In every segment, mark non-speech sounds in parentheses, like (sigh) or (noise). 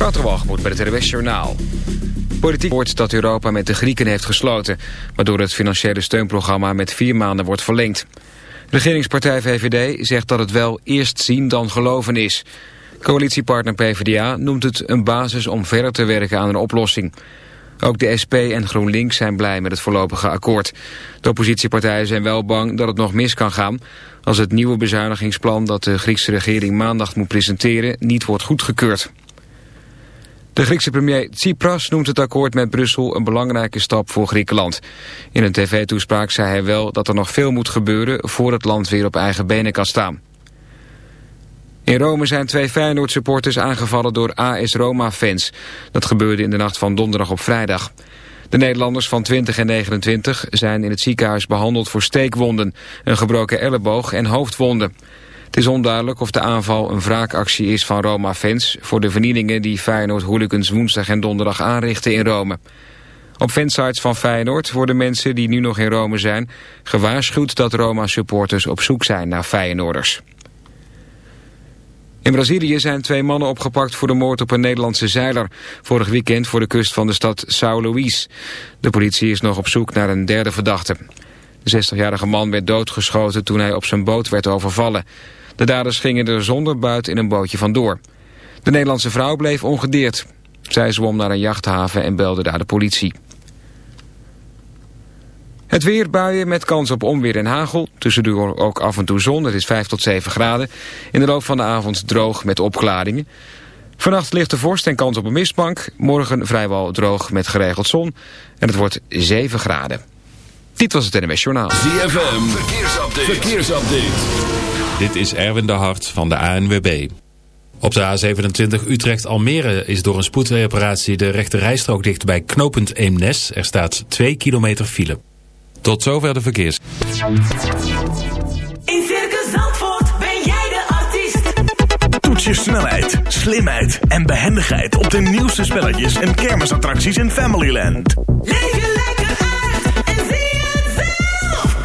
Waterwalgemoed bij het RWS Journaal. Politiek wordt dat Europa met de Grieken heeft gesloten... waardoor het financiële steunprogramma met vier maanden wordt verlengd. Regeringspartij VVD zegt dat het wel eerst zien dan geloven is. Coalitiepartner PvdA noemt het een basis om verder te werken aan een oplossing. Ook de SP en GroenLinks zijn blij met het voorlopige akkoord. De oppositiepartijen zijn wel bang dat het nog mis kan gaan... als het nieuwe bezuinigingsplan dat de Griekse regering maandag moet presenteren niet wordt goedgekeurd. De Griekse premier Tsipras noemt het akkoord met Brussel een belangrijke stap voor Griekenland. In een tv-toespraak zei hij wel dat er nog veel moet gebeuren voor het land weer op eigen benen kan staan. In Rome zijn twee Feyenoord-supporters aangevallen door AS Roma-fans. Dat gebeurde in de nacht van donderdag op vrijdag. De Nederlanders van 20 en 29 zijn in het ziekenhuis behandeld voor steekwonden, een gebroken elleboog en hoofdwonden. Het is onduidelijk of de aanval een wraakactie is van Roma-fans... voor de vernielingen die Feyenoord-hooligans woensdag en donderdag aanrichten in Rome. Op fansites van Feyenoord worden mensen die nu nog in Rome zijn... gewaarschuwd dat Roma-supporters op zoek zijn naar Feyenoorders. In Brazilië zijn twee mannen opgepakt voor de moord op een Nederlandse zeiler. Vorig weekend voor de kust van de stad São Luís. De politie is nog op zoek naar een derde verdachte. De 60-jarige man werd doodgeschoten toen hij op zijn boot werd overvallen. De daders gingen er zonder buit in een bootje vandoor. De Nederlandse vrouw bleef ongedeerd. Zij zwom naar een jachthaven en belde daar de politie. Het weer, buien met kans op onweer en hagel. Tussendoor ook af en toe zon, het is 5 tot 7 graden. In de loop van de avond droog met opklaringen. Vannacht ligt de vorst en kans op een mistbank. Morgen vrijwel droog met geregeld zon. En het wordt 7 graden. Dit was het NMS Journaal. ZFM, verkeersupdate. verkeersupdate. Dit is Erwin de Hart van de ANWB. Op de A27 Utrecht-Almere is door een spoedreparatie de rechte rijstrook dicht bij knooppunt Eemnes. Er staat 2 kilometer file. Tot zover de verkeers. In Circus Zandvoort ben jij de artiest. Toets je snelheid, slimheid en behendigheid op de nieuwste spelletjes en kermisattracties in Familyland. Leef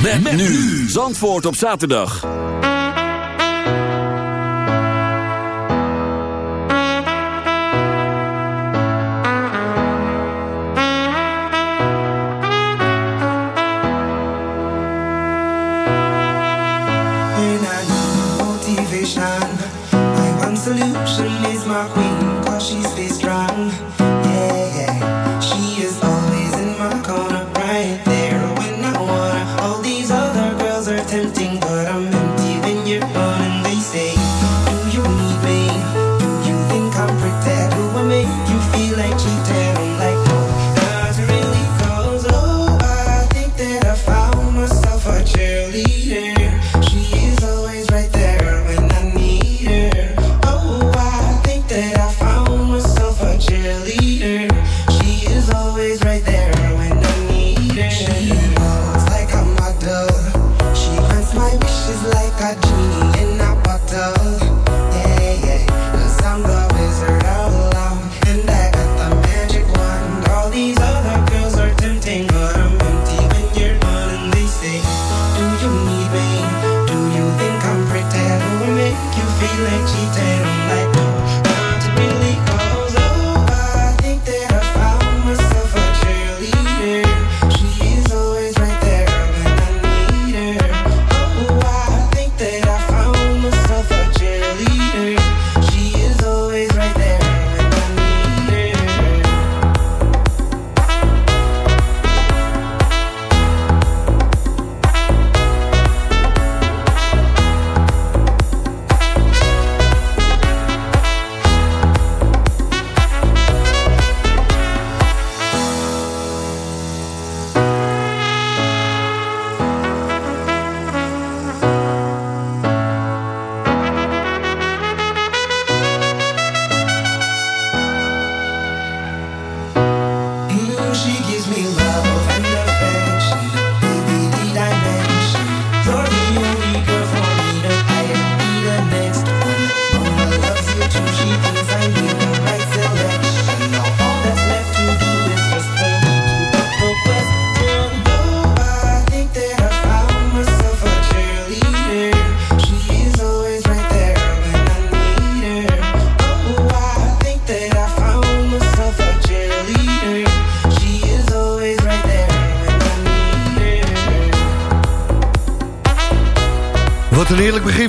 Met, nu. Zandvoort op zaterdag. When I need motivation, my one solution is my queen, cause she stays strong.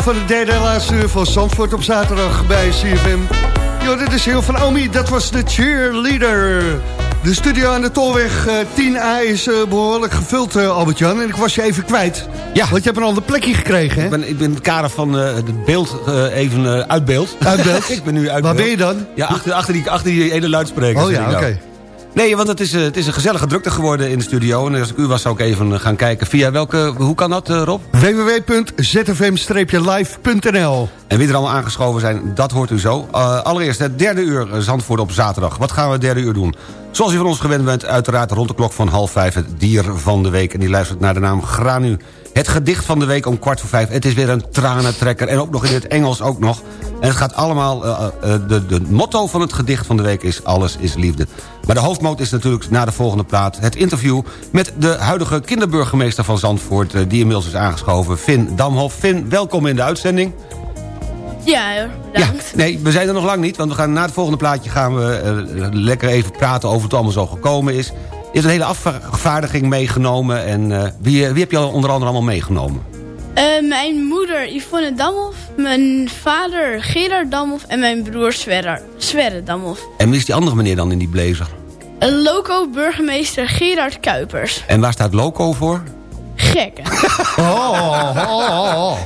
Van de derde en laatste uur van Zandvoort op zaterdag bij CFM. Jo, dit is heel van Omi, dat was de cheerleader. De studio aan de Tolweg eh, 10A is eh, behoorlijk gevuld, eh, Albert-Jan. En ik was je even kwijt. Ja. Want je hebt een ander plekje gekregen, hè? Ik ben, ik ben in het kader van eh, het beeld eh, even eh, uit beeld. Uit beeld? (laughs) ik ben nu uit Waar ben je dan? Ja, achter, achter, die, achter die ene luidspreker. Oh ja, ik oké. nou. Nee, want het is, eh, het is een gezellige drukte geworden in de studio. En als ik u was, zou ik even eh, gaan kijken. Via welke, hoe kan dat, eh, Rob? www.zfm-live.nl En wie er allemaal aangeschoven zijn, dat hoort u zo. Eh, allereerst het derde uur eh, Zandvoort op zaterdag. Wat gaan we het derde uur doen? Zoals u van ons gewend bent, uiteraard rond de klok van half vijf... het dier van de week. En die luistert naar de naam Granu. Het gedicht van de week om kwart voor vijf. Het is weer een tranentrekker. En ook nog in het Engels ook nog. En het gaat allemaal... eh, de, de motto van het gedicht van de week is... Alles is liefde. Maar de hoofdmoot is natuurlijk na de volgende plaat... het interview met de huidige kinderburgemeester van Zandvoort... die inmiddels is aangeschoven, Finn Damhoff. Finn, welkom in de uitzending. Ja, bedankt. Ja, nee, we zijn er nog lang niet. Want we gaan na het volgende plaatje gaan we eh, lekker even praten over het allemaal zo gekomen is. Hebt een hele afvaardiging meegenomen. En eh, wie, wie heb je onder andere allemaal meegenomen? Eh, mijn moeder Yvonne Damhoff, mijn vader Gerard Damhoff en mijn broer Sverre, Sverre Damhoff. En wie is die andere meneer dan in die blazer? Een loco burgemeester Gerard Kuipers. En waar staat Loco voor? Gekken.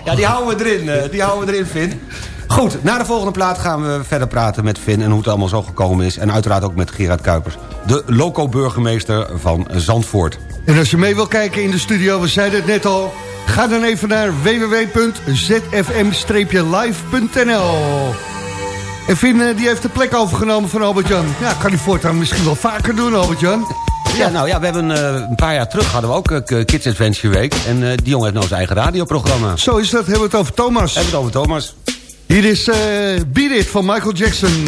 Ja, die houden we erin, eh, die houden we erin, Finn. Goed, na de volgende plaat gaan we verder praten met Finn... en hoe het allemaal zo gekomen is. En uiteraard ook met Gerard Kuipers. De loco-burgemeester van Zandvoort. En als je mee wil kijken in de studio, we zeiden het net al... ga dan even naar www.zfm-live.nl En Finn eh, die heeft de plek overgenomen van Albert-Jan. Ja, kan hij voortaan misschien wel vaker doen, Albert-Jan. Ja, nou ja, we hebben eh, een paar jaar terug hadden we ook eh, Kids Adventure Week. En eh, die jongen heeft nou zijn eigen radioprogramma. Zo is dat, hebben we het over Thomas. Hebben we het over Thomas. Hier is eh Beat It van Michael Jackson.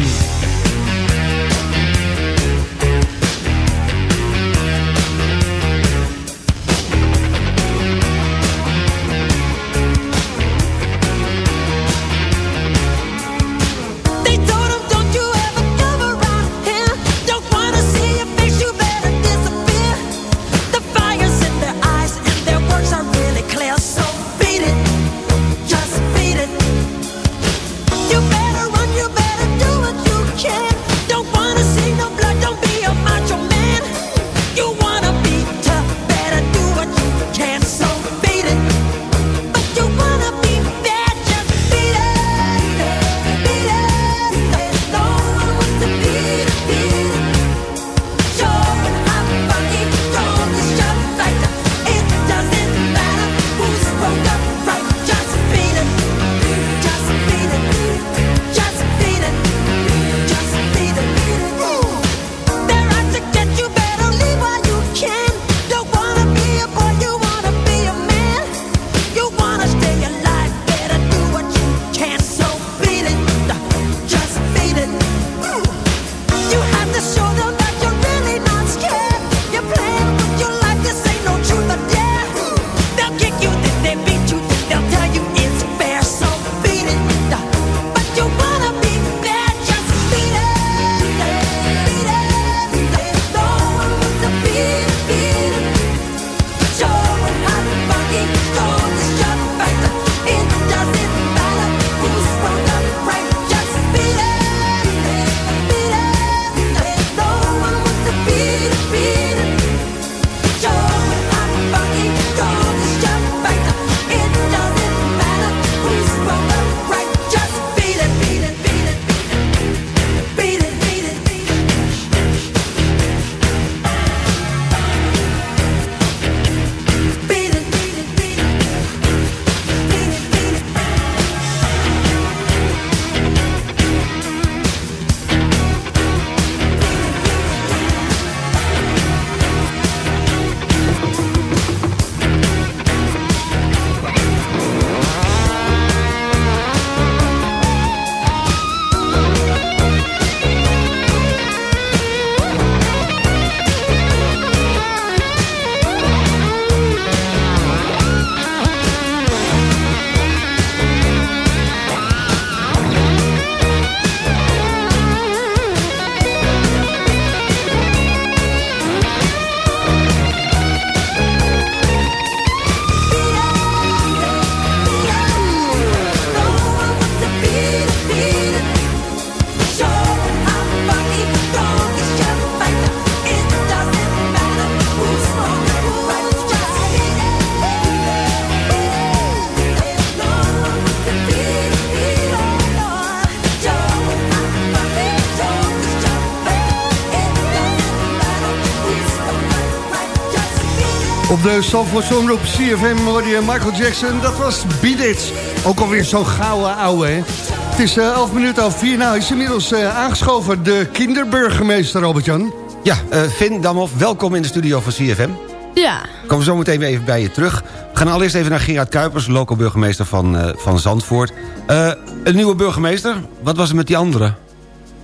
Op de Zandvoortse omroep CFM hoorde je Michael Jackson. Dat was Beat It. Ook alweer zo'n gouden ouwe, hè? Het is eh 11 minuten over 4. Nou, is inmiddels eh, aangeschoven de kinderburgemeester, Albert-Jan. Ja, eh Finn Damhoff, welkom in de studio van CFM. Ja, Komen zo meteen weer even bij je terug. We gaan allereerst even naar Gerard Kuipers, local burgemeester van, eh, van Zandvoort. Eh, een nieuwe burgemeester, wat was er met die andere?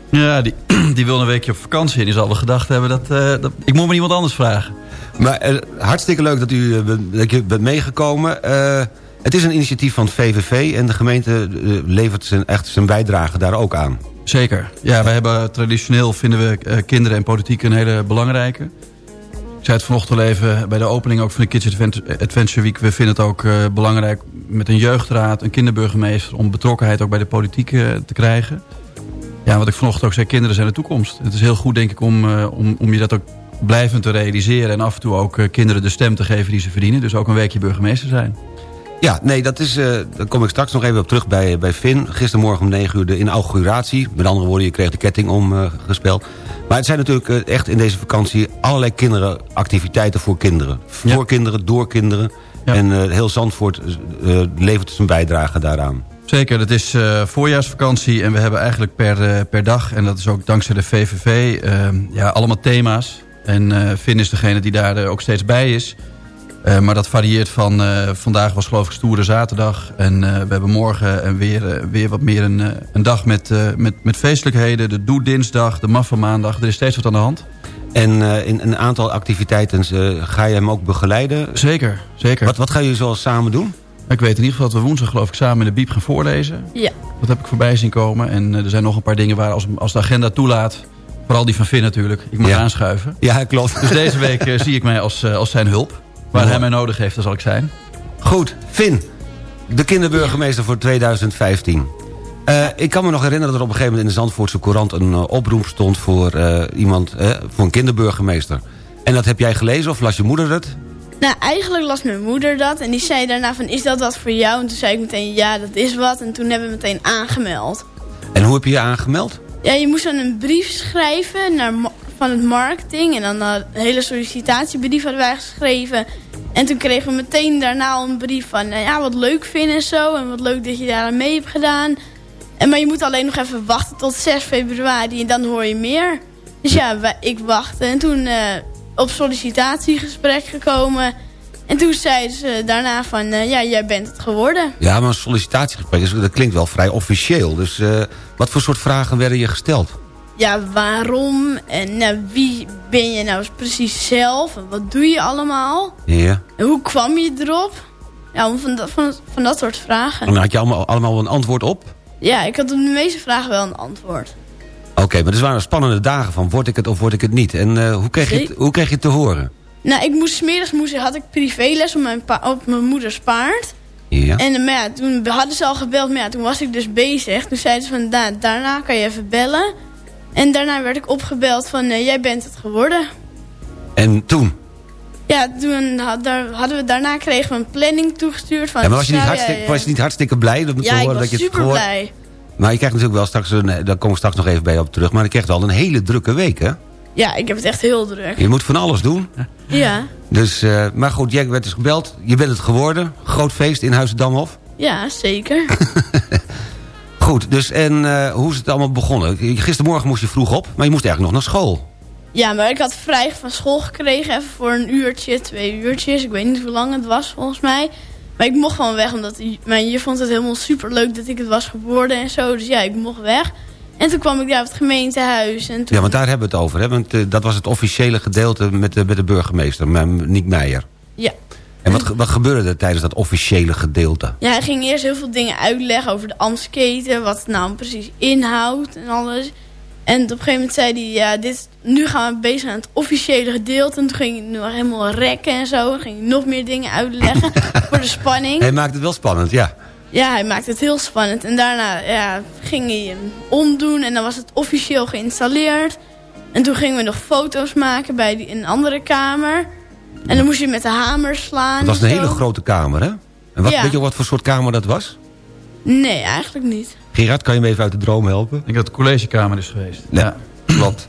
Ja, die, (clears throat) die wil een weekje op vakantie en die zal wel gedacht hebben dat, eh, dat... Ik moet me iemand anders vragen. Maar eh, hartstikke leuk dat u, eh, dat je bent meegekomen. Eh, het is een initiatief van het VVV en de gemeente levert zijn, echt zijn bijdrage daar ook aan. Zeker. Ja, wij hebben traditioneel vinden we kinderen en politiek een hele belangrijke. Ik zei het vanochtend even bij de opening ook van de Kids Advent- Adventure Week. We vinden het ook belangrijk met een jeugdraad, een kinderburgemeester... om betrokkenheid ook bij de politiek te krijgen. Ja, wat ik vanochtend ook zei, kinderen zijn de toekomst. Het is heel goed denk ik om, om, om je dat ook blijvend te realiseren... en af en toe ook eh, kinderen de stem te geven die ze verdienen. Dus ook een weekje burgemeester zijn. Ja, nee, dat is, eh, daar kom ik straks nog even op terug bij, bij Finn. Gistermorgen om 9 uur de inauguratie. Met andere woorden, je kreeg de ketting omgespeld. maar het zijn natuurlijk eh, echt in deze vakantie... allerlei kinderen, activiteiten voor kinderen. Voor Ja. kinderen, door kinderen. Ja. En eh, heel Zandvoort eh, levert zijn bijdrage daaraan. Zeker, het is eh, voorjaarsvakantie en we hebben eigenlijk per, eh, per dag... en dat is ook dankzij de VVV, eh, ja, allemaal thema's. En eh Finn is degene die daar eh, ook steeds bij is. Eh, maar dat varieert van... eh, vandaag was geloof ik stoere zaterdag. En eh, we hebben morgen en weer, eh, weer wat meer een, eh, een dag met, eh, met, met feestelijkheden. De Doe Dinsdag, de Maffe Maandag. Er is steeds wat aan de hand. En eh, in een aantal activiteiten eh, ga je hem ook begeleiden. Zeker, zeker. Wat, wat ga je zoal samen doen? Ik weet in ieder geval dat we woensdag geloof ik samen in de Biep gaan voorlezen. ja. Dat heb ik voorbij zien komen. En eh, er zijn nog een paar dingen waar als, als de agenda toelaat... vooral die van Finn natuurlijk, ik mag Ja. aanschuiven. Ja, klopt. Dus deze week eh, (laughs) zie ik mij als, eh, als zijn hulp. Waar hij mij nodig heeft, daar zal ik zijn. Goed, Finn, de kinderburgemeester voor 2015. Eh, ik kan me nog herinneren dat er op een gegeven moment in de Zandvoortse Courant... een oproep stond voor eh, iemand, voor een kinderburgemeester. En dat heb jij gelezen of las je moeder het? Nou, eigenlijk las mijn moeder dat. En die zei daarna van, is dat wat voor jou? En toen zei ik meteen, ja, dat is wat. En toen hebben we meteen aangemeld. En hoe heb je je aangemeld? Ja, je moest dan een brief schrijven naar, van het marketing. En dan een hele sollicitatiebrief hadden wij geschreven. En toen kregen we meteen daarna een brief van... nou ja, wat leuk vinden en zo. En wat leuk dat je daar aan mee hebt gedaan. En, maar je moet alleen nog even wachten tot 6 februari. En dan hoor je meer. Dus ja, ik wachtte. En toen eh, op sollicitatiegesprek gekomen. En toen zeiden ze daarna van... eh, ja, jij bent het geworden. Ja, maar een sollicitatiegesprek, dat klinkt wel vrij officieel. Dus eh, wat voor soort vragen werden je gesteld? ja, waarom en nou, wie ben je nou precies zelf en wat doe je allemaal? Ja. En hoe kwam je erop? Ja, van, dat, van, van dat soort En vragen. dan had je allemaal, allemaal een antwoord op? Ja, ik had op de meeste vragen wel een antwoord. Oké, maar er waren spannende dagen van word ik het of word ik het niet. En eh, hoe, kreeg je het, hoe kreeg je het te horen? Nou, ik moest, 's middags moest, had ik privéles op mijn, op mijn moeders paard. Ja. En eh, maar ja, toen hadden ze al gebeld, maar ja, toen was ik dus bezig. Toen zeiden ze van, da daarna kan je even bellen. En daarna werd ik opgebeld van, eh, jij bent het geworden. En toen? Ja, toen had, daar, hadden we, daarna kregen we een planning toegestuurd. Van, Ja, maar was je, niet hartstikke, was je niet hartstikke blij te Ja, ik was dat je het super gehoord... blij. Maar je krijgt natuurlijk wel straks, een, eh, daar kom ik straks nog even bij op terug... maar je krijgt wel een hele drukke week, hè? Ja, ik heb het echt heel druk. Je moet van alles doen. Ja, Dus, eh, maar goed, Jack werd dus gebeld. Je bent het geworden. Groot feest in Huis Damhof. ja zeker. (laughs) Goed, dus en eh, hoe is het allemaal begonnen? Gistermorgen moest je vroeg op, maar je moest eigenlijk nog naar school. ja, maar ik had vrij van school gekregen. Even voor een uurtje, twee uurtjes. Ik weet niet hoe lang het was volgens mij. Maar ik mocht gewoon weg, omdat mijn juf vond het helemaal super leuk dat ik het was geworden en zo. Dus ja, ik mocht weg. En toen kwam ik daar op het gemeentehuis. En toen... Ja, want daar hebben we het over. Hè? Want eh, dat was het officiële gedeelte met de, met de burgemeester, Niek Meijer. Ja. En wat, wat gebeurde er tijdens dat officiële gedeelte? Ja, hij ging eerst heel veel dingen uitleggen over de Amsketen. Wat het nou precies inhoudt en alles. En op een gegeven moment zei hij... Ja, dit, nu gaan we bezig aan het officiële gedeelte. En toen ging hij nog helemaal rekken en zo. Dan ging hij nog meer dingen uitleggen (laughs) voor de spanning. Hij maakt het wel spannend, ja. Ja, hij maakte het heel spannend. En daarna ja, ging hij hem omdoen. En dan was het officieel geïnstalleerd. En toen gingen we nog foto's maken bij die, in een andere kamer. En dan moest je met de hamer slaan. Het was en een zo. hele grote kamer, hè? En wat, Ja. weet je wat voor soort kamer dat was? Nee, eigenlijk niet. Gerard, kan je me even uit de droom helpen? Ik denk dat het collegekamer is geweest. Nee. Ja. Klopt.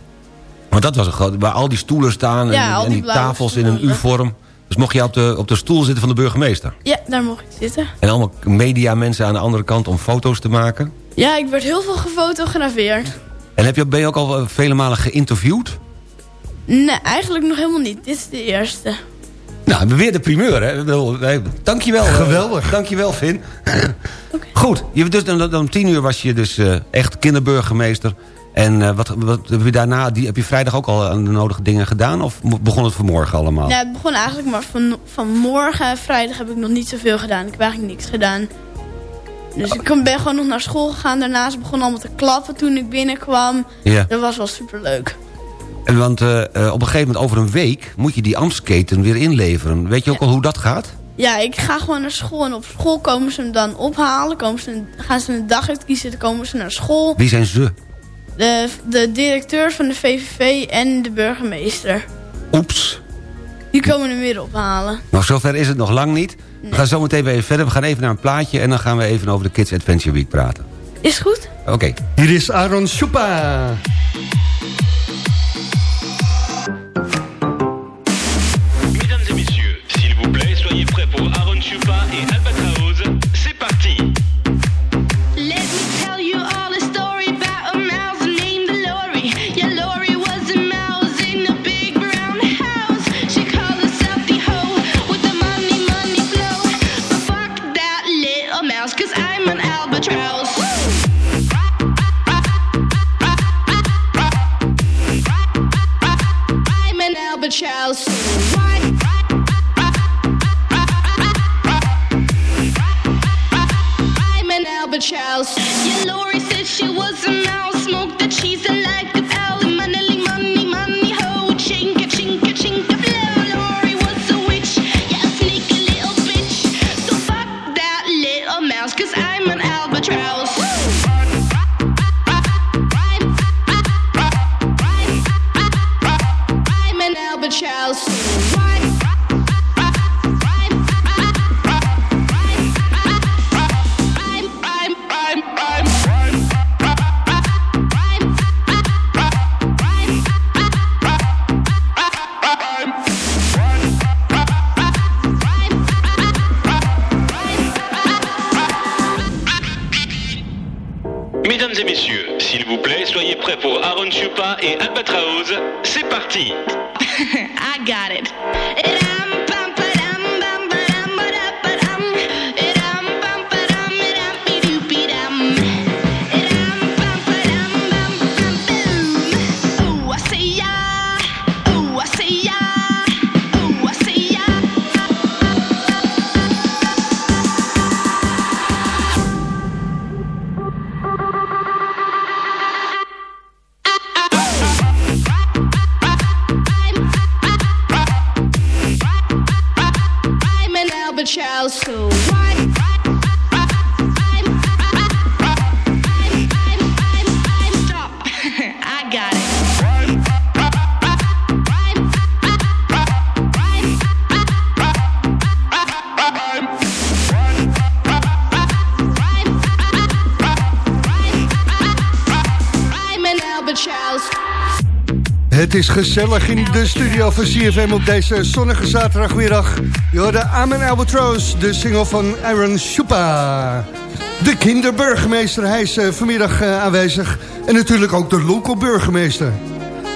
Maar dat was een groot... Waar al die stoelen staan en, Ja, en die tafels in een. U-vorm. Dus mocht je op de, op de stoel zitten van de burgemeester? Ja, daar mocht ik zitten. En allemaal media mensen aan de andere kant om foto's te maken? Ja, ik werd heel veel gefotografeerd. En heb je, ben je ook al eh, vele malen geïnterviewd? Nee, eigenlijk nog helemaal niet. Dit is de eerste. Nou, we hebben weer de primeur, hè? Dankjewel. eh, Geweldig. Dankjewel, Vin. Goed, je, dus, dan, dan om tien uur was je dus eh, echt kinderburgemeester. En eh, wat, wat heb je daarna, die, heb je vrijdag ook al de nodige dingen gedaan? Of begon het vanmorgen allemaal? Ja, het begon eigenlijk maar van, vanmorgen. Vrijdag heb ik nog niet zoveel gedaan. Ik heb eigenlijk niks gedaan. Dus ik ben gewoon nog naar school gegaan. Daarnaast begon allemaal te klappen toen ik binnenkwam. Ja. Dat was wel superleuk. En want eh, eh, op een gegeven moment over een week moet je die ambtsketen weer inleveren. Weet je ook al hoe dat gaat? Ja, ik ga gewoon naar school. En op school komen ze hem dan ophalen. Komen ze, gaan ze een dag uitkiezen. Dan komen ze naar school. Wie zijn ze? De, de directeur van de VVV en de burgemeester. Oeps. Die komen hem weer ophalen. Nou, zover is het nog lang niet. We gaan zo meteen weer even verder. We gaan even naar een plaatje en dan gaan we even over de Kids Adventure Week praten. Is goed? Oké. Hier is Aaron Schupa. shall I'm an Albert shall. house. Gezellig in de studio van CFM op deze zonnige zaterdagmiddag. Je hoorde Amen Albatross, de single van Aaron Schupa. De kinderburgemeester, hij is eh, vanmiddag eh, aanwezig. En natuurlijk ook de local burgemeester.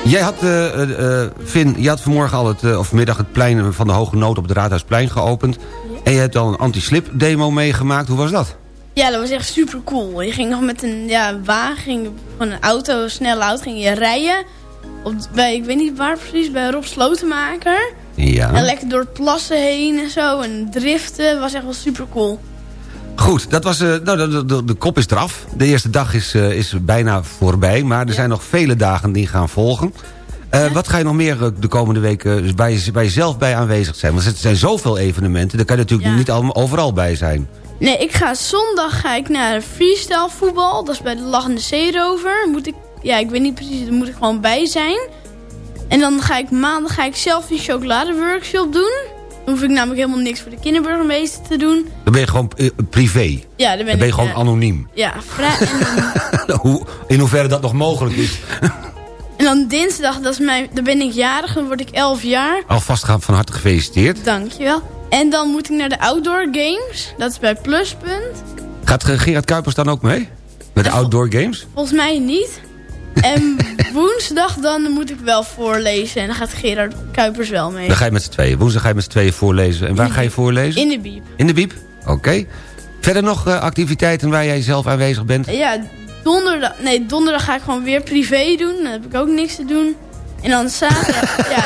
Jij had, eh, eh, eh, Vin, je had vanmorgen al het, of vanmiddag het plein van de Hoge Nood op het Raadhuisplein geopend. En je hebt al een anti-slip demo meegemaakt. Hoe was dat? Ja, dat was echt super cool. Je ging nog met een ja, wagen, ging, gewoon een auto, een snelle auto, ging je rijden. Op, bij, ik weet niet waar precies, bij Rob Slotenmaker. Ja. En lekker door het plassen heen en zo. En driften, was echt wel super cool. Goed, dat was, eh, nou, de, de, kop is eraf. De eerste dag is, eh, is bijna voorbij. Maar er zijn nog vele dagen die gaan volgen. Eh, Wat ga je nog meer de komende weken bij, bij jezelf bij aanwezig zijn? Want er zijn zoveel evenementen. Daar kan je natuurlijk Ja. niet allemaal overal bij zijn. Nee, ik ga zondag ga ik naar freestyle voetbal. Dat is bij de Lachende Zeerover. Moet ik, ja, ik weet niet precies, daar moet ik gewoon bij zijn. En dan ga ik maandag ga ik zelf een chocoladeworkshop doen. Dan hoef ik namelijk helemaal niks voor de kinderburgemeester te doen. Dan ben je gewoon eh, privé. Ja, dan ben, Dan ben je gewoon eh, anoniem. Ja, vrij. (laughs) Hoe, in hoeverre dat nog mogelijk is. En dan dinsdag, dat is mijn, dan ben ik jarig, dan word ik 11 jaar. Alvast gaan van harte gefeliciteerd. Dankjewel. En dan moet ik naar de outdoor games. Dat is bij Pluspunt. Gaat eh, Gerard Kuipers dan ook mee? Met de vol- outdoor games? Volgens mij niet. En woensdag dan moet ik wel voorlezen. En dan gaat Gerard Kuipers wel mee. Dan ga je met z'n tweeën. Woensdag ga je met z'n tweeën voorlezen. En waar ga je voorlezen? In de biep. In de biep? Oké. Verder nog eh, activiteiten waar jij zelf aanwezig bent? Ja, donderdag, nee, donderdag ga ik gewoon weer privé doen. Dan heb ik ook niks te doen. En dan zaterdag, (laughs) ja,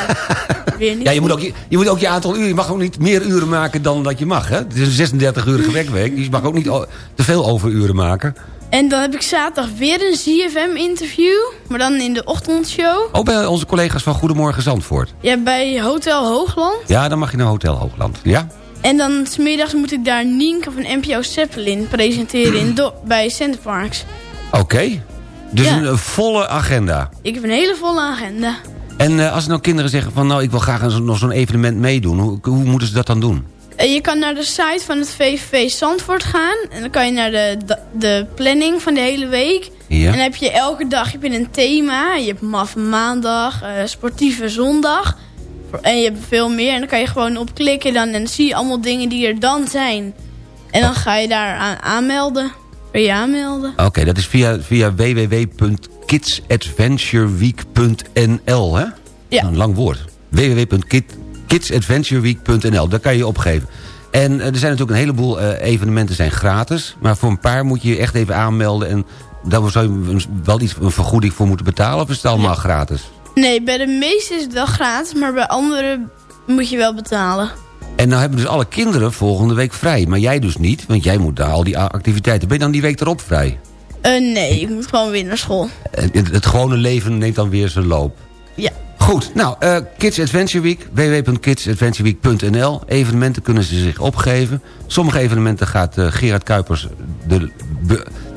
weer niet. Ja, je moet, ook je, je moet ook je aantal uren... Je mag ook niet meer uren maken dan dat je mag, hè? Het is een 36-urige werkweek. Dus je mag ook niet te veel overuren maken. En dan heb ik zaterdag weer een ZFM-interview. Maar dan in de ochtendshow. Ook bij onze collega's van Goedemorgen Zandvoort. Ja, bij Hotel Hoogland. Ja, dan mag je naar Hotel Hoogland. Ja? En dan smiddags moet ik daar Nienke van NPO Zeppelin presenteren in Do- bij Centerparks. Oké. Dus Ja. een, volle agenda. Ik heb een hele volle agenda. En eh, als nou kinderen zeggen van... nou, ik wil graag nog zo'n evenement meedoen. Hoe, hoe moeten ze dat dan doen? En je kan naar de site van het VVV Zandvoort gaan. En dan kan je naar de, de, planning van de hele week. Ja. En dan heb je elke dag heb je een thema. Je hebt maf maandag, eh, sportieve zondag. En je hebt veel meer. En dan kan je gewoon op klikken dan, en dan zie je allemaal dingen die er dan zijn. En dan ga je daar aan aanmelden. Kun je aanmelden. Oké, dat is via, via www.kidsadventureweek.nl, hè? Ja. Een lang woord. www.kidsadventureweek.nl, daar kan je opgeven. En eh, er zijn natuurlijk een heleboel eh, evenementen zijn gratis. Maar voor een paar moet je je echt even aanmelden. En daar zou je wel iets, een vergoeding voor moeten betalen. Of is het allemaal gratis? Nee, bij de meeste is het wel gratis. Maar bij andere moet je wel betalen. En nou hebben dus alle kinderen volgende week vrij. Maar jij dus niet, want jij moet daar al die activiteiten. Ben je dan die week erop vrij? Eh, nee, ik moet gewoon weer naar school. Het gewone leven neemt dan weer zijn loop. Ja. Goed, nou, eh, Kids Adventure Week, www.kidsadventureweek.nl. Evenementen kunnen ze zich opgeven. Sommige evenementen gaat eh, Gerard Kuipers, de,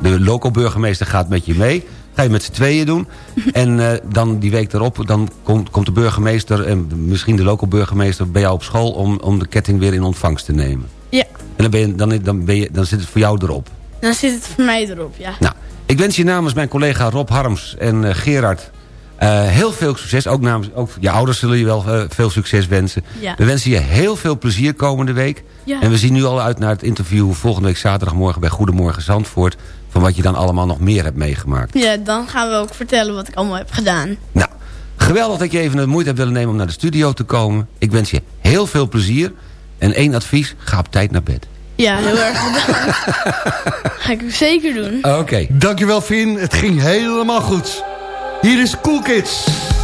de loco-burgemeester, gaat met je mee. Ga je met z'n tweeën doen. (laughs) en eh, dan die week erop, dan komt, komt de burgemeester... en misschien de loco-burgemeester bij jou op school... Om, om de ketting weer in ontvangst te nemen. Ja, En dan, ben je, dan, dan, ben je, dan zit het voor jou erop. dan zit het voor mij erop, ja. Nou, ik wens je namens mijn collega Rob Harms en Gerard... eh, heel veel succes. Ook namens ook je ouders zullen je wel eh, veel succes wensen. Ja. We wensen je heel veel plezier komende week. Ja. En we zien nu al uit naar het interview volgende week zaterdagmorgen... bij Goedemorgen Zandvoort... van wat je dan allemaal nog meer hebt meegemaakt. Ja, dan gaan we ook vertellen wat ik allemaal heb gedaan. Nou, geweldig dat je even de moeite hebt willen nemen om naar de studio te komen. Ik wens je heel veel plezier. En één advies, ga op tijd naar bed. Ja, heel erg bedankt. (laughs) Ga ik zeker doen. Oké. Dankjewel Vin, het ging helemaal goed. Hier is Cool Kids.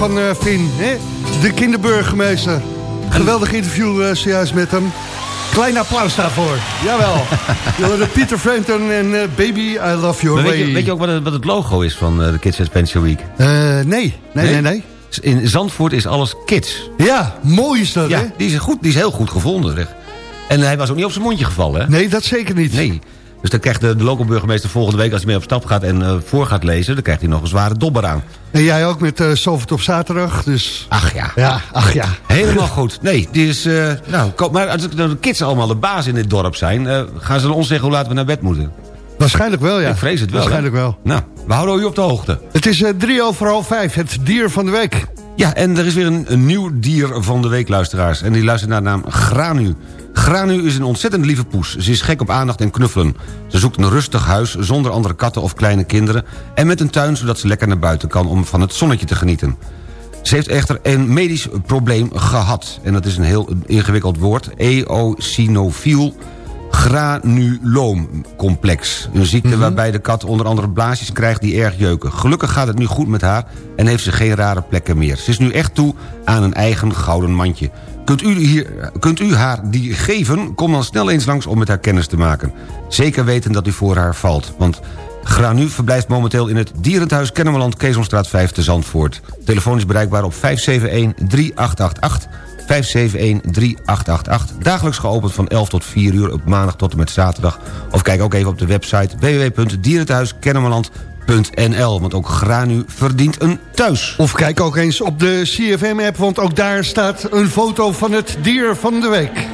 Van eh Finn. Hè? De kinderburgemeester. Geweldig interview eh, zojuist met hem. Klein applaus daarvoor. Jawel. (laughs) Je hoorde Peter Frampton en eh, Baby, I Love Your Maar Way. weet, je, weet je ook wat het, wat het logo is van de Kids Adventure Week? Eh, nee, nee, nee, nee. In Zandvoort is alles kids. Ja, mooi is dat, hè? Ja, die is, goed, die is heel goed gevonden. Zeg. En hij was ook niet op zijn mondje gevallen, hè? Nee, dat zeker niet. Nee. Dus dan krijgt de, de lokale burgemeester volgende week... als hij mee op stap gaat en eh, voor gaat lezen... dan krijgt hij nog een zware dobber aan. En jij ook met uh, Zalvert op zaterdag, dus... Ach ja. Ja, ach ja. Helemaal goed. Nee, die is... eh, nou, maar als de kids allemaal de baas in dit dorp zijn... gaan ze ons zeggen hoe laat we naar bed moeten. Waarschijnlijk wel, ja. Ik vrees het wel. Waarschijnlijk hè? wel. Nou, we houden u op de hoogte. Het is drie over half vijf, het dier van de week. Ja, en er is weer een, nieuw dier van de week, luisteraars. En die luistert naar de naam Granu. Granu is een ontzettend lieve poes. Ze is gek op aandacht en knuffelen. Ze zoekt een rustig huis zonder andere katten of kleine kinderen... en met een tuin zodat ze lekker naar buiten kan om van het zonnetje te genieten. Ze heeft echter een medisch probleem gehad. En dat is een heel ingewikkeld woord. Eosinofiel granuloomcomplex. Een ziekte waarbij de kat onder andere blaasjes krijgt die erg jeuken. Gelukkig gaat het nu goed met haar en heeft ze geen rare plekken meer. Ze is nu echt toe aan een eigen gouden mandje. Kunt u, hier, kunt u haar die geven? Kom dan snel eens langs om met haar kennis te maken. Zeker weten dat u voor haar valt. Want Granu verblijft momenteel in het Dierenthuis Kennemerland... Keesomstraat 5 te Zandvoort. Telefoon is bereikbaar op 571-3888... 571-3888. Dagelijks geopend van 11 tot 4 uur op maandag tot en met zaterdag. Of kijk ook even op de website www.dierenthuiskennemerland.nl. Want ook Granu verdient een thuis. Of kijk ook eens op de CFM-app, want ook daar staat een foto van het dier van de week.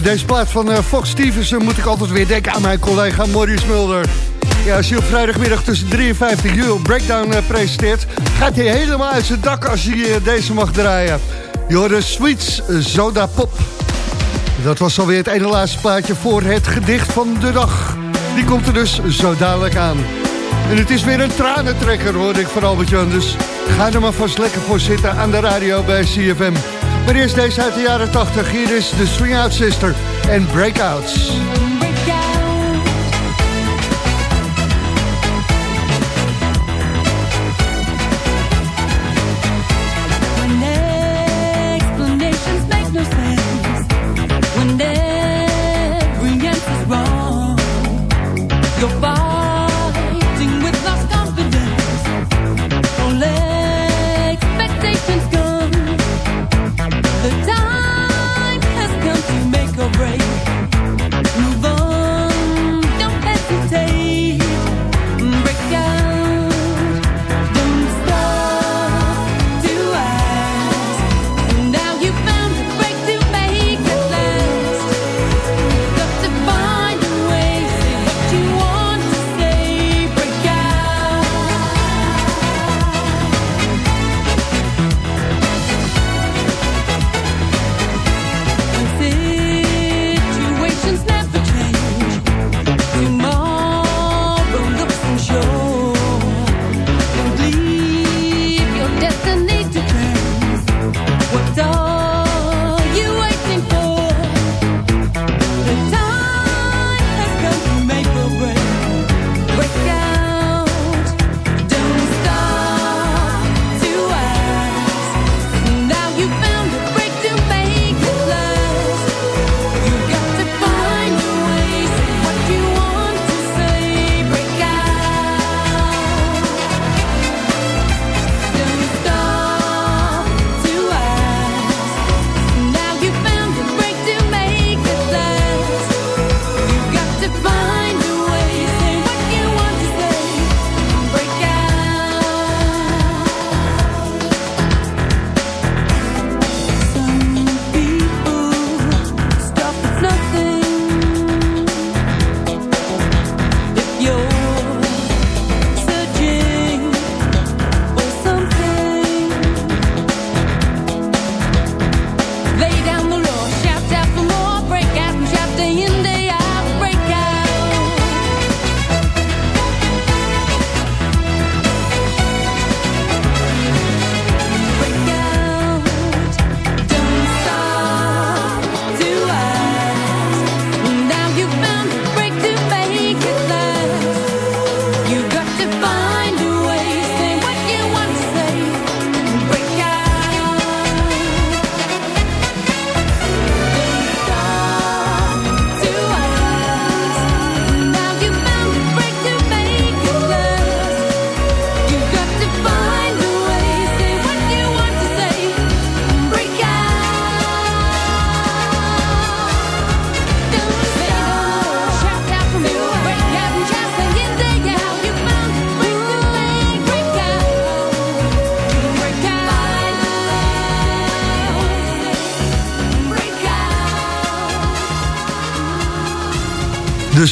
Bij deze plaat van eh, Fox Stevenson moet ik altijd weer denken aan mijn collega Maurice Mulder. Ja, als hij op vrijdagmiddag tussen 53 uur Breakdown eh, presenteert... gaat hij helemaal uit zijn dak als hij eh, deze mag draaien. Je de Sweets Soda Pop. Dat was alweer het ene laatste plaatje voor het gedicht van de dag. Die komt er dus zo dadelijk aan. En het is weer een tranentrekker, hoorde ik van Albert-Jan. Dus ga er maar vast lekker voor zitten aan de radio bij CFM. Maar eerst deze uit de jaren 80. Hier is de Swing Out Sister en Breakouts.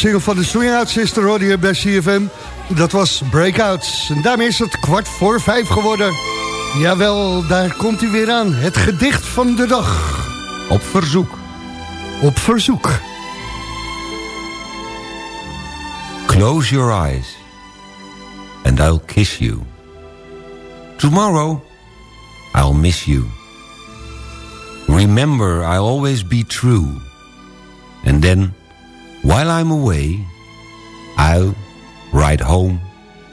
Single van de Swing Out Sister hoorde je bij CFM. Dat was Breakouts. En daarmee is het kwart voor vijf geworden. Jawel, daar komt hij weer aan. Het gedicht van de dag. Op verzoek. Op verzoek. Close your eyes. And I'll kiss you. Tomorrow, I'll miss you. Remember, I'll always be true. And then, while I'm away, I'll ride home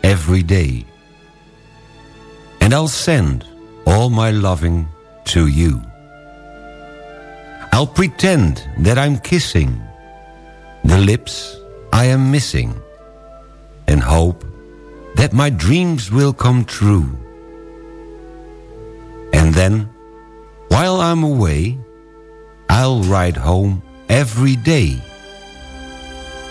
every day. And I'll send all my loving to you. I'll pretend that I'm kissing the lips I am missing and hope that my dreams will come true. And then, while I'm away, I'll ride home every day.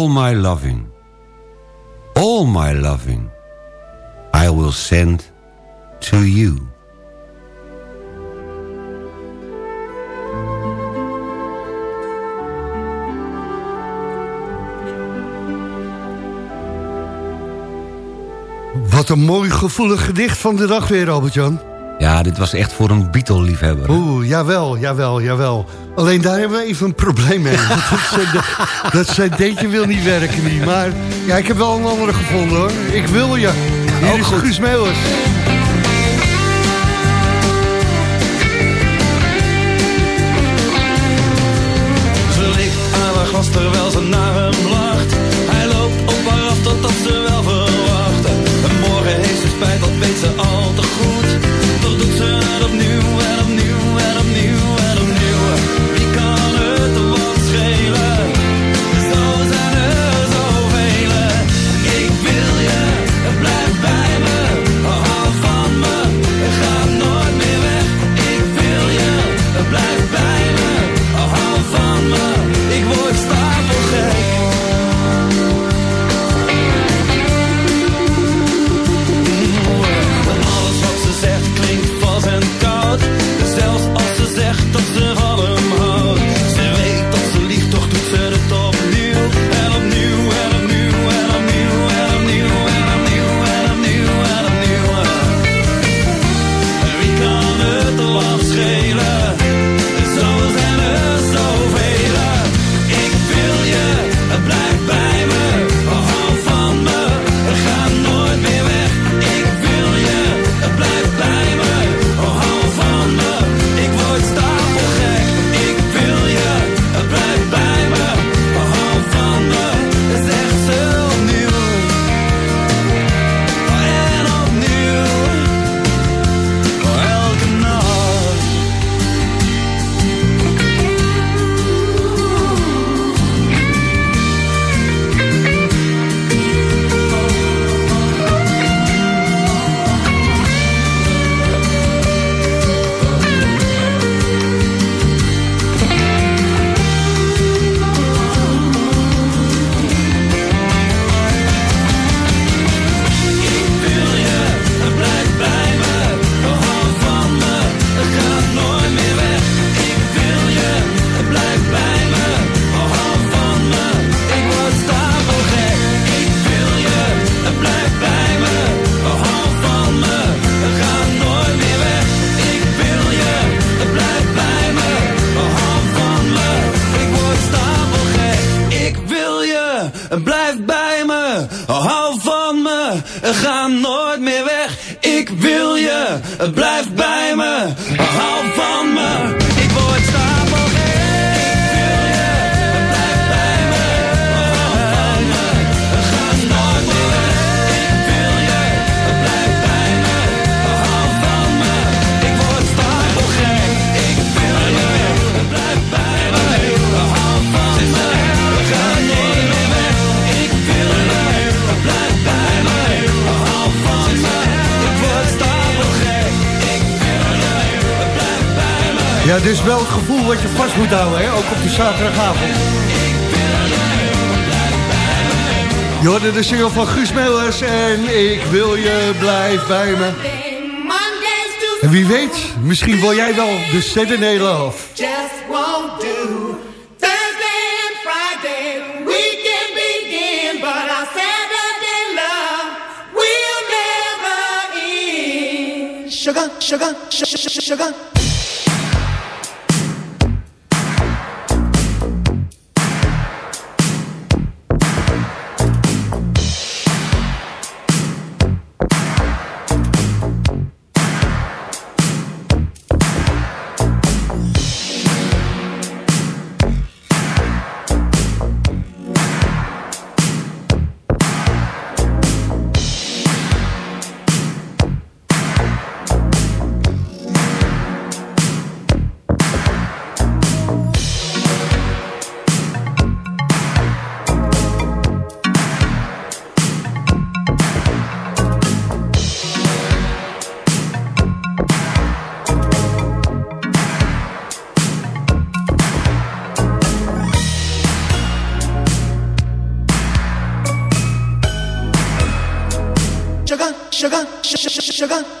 All my loving, all my loving, I will send to you. Wat een mooi gevoelig gedicht van de dag weer, Albert-Jan. Ja, dit was echt voor een Beatle-liefhebber. Oeh, jawel, jawel, jawel. Alleen daar hebben we even een probleem mee. (laughs) Dat dat cd'tje wil niet werken niet. Maar ja, ik heb wel een andere gevonden hoor. Ik wil je. Hier is Guus Meeuwers. Ze ligt aan haar glas terwijl ze naar hem lacht. Hij loopt op haar af totdat ze wel verwacht. En morgen heeft ze spijt, dat weet ze al Ja, dit is wel het gevoel wat je vast moet houden, hè? ook op de zaterdagavond. Je hoorde de single van Guus Meeuwers en ik wil je, blijven bij me. En wie weet, misschien wil jij wel de Saturday Love. Sugar, sugar, sugar, sugar. 小康。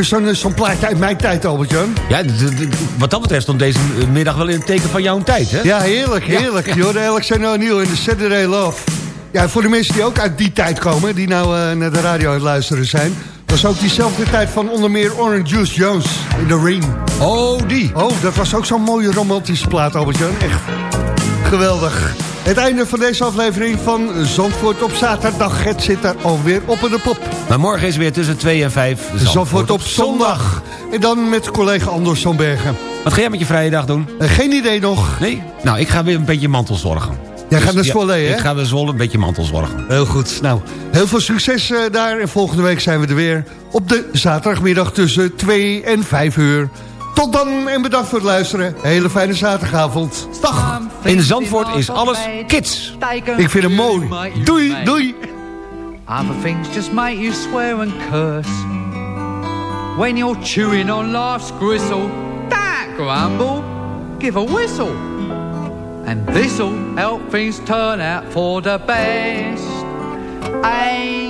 Ja, zo'n zo'n plaatje uit mijn tijd, Albert-Jan. Ja, wat dat betreft stond deze middag wel in het teken van jouw tijd, hè? Ja, heerlijk, heerlijk. Je hoorde Alexander O'Neill in de Saturday Love. Ja, voor de mensen die ook uit die tijd komen... die nou eh, naar de radio aan het luisteren zijn... was ook diezelfde tijd van onder meer Orange Juice Jones in The Ring. Oh, die. Oh, dat was ook zo'n mooie romantische plaat, Albert-Jan. Echt geweldig. Het einde van deze aflevering van Zandvoort op zaterdag. Het zit daar alweer op in de pop. Maar morgen is weer tussen 2 en 5 Zandvoort op zondag. En dan met collega Anders van Bergen. Wat ga jij met je vrije dag doen? Eh, geen idee nog. Nee? Nou, ik ga weer een beetje mantelzorgen. Jij gaat naar ja, Zwolle, hè? Ik ga naar Zwolle een beetje mantelzorgen. Heel goed. Nou, heel veel succes eh, daar. En volgende week zijn we er weer op de zaterdagmiddag tussen 2 en 5 uur. Tot dan en bedankt voor het luisteren. Hele fijne zaterdagavond. Dag. In Zandvoort is alles kids. Ik vind hem mooi. Doei, doei. Other things just make you swear and curse. When you're chewing on life's gristle, don't grumble, give a whistle. And this'll help things turn out for the best. And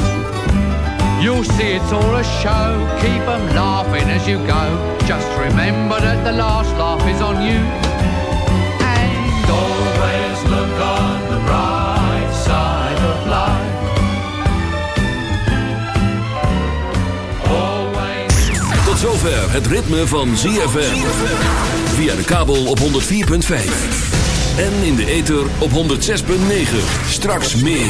You'll see it's all a show, keep 'em laughing as you go. Just remember that the last laugh is on you. And always look on the bright side of life. Always. Tot zover het ritme van ZFM. Via de kabel op 104.5. En in de ether op 106.9. Straks meer.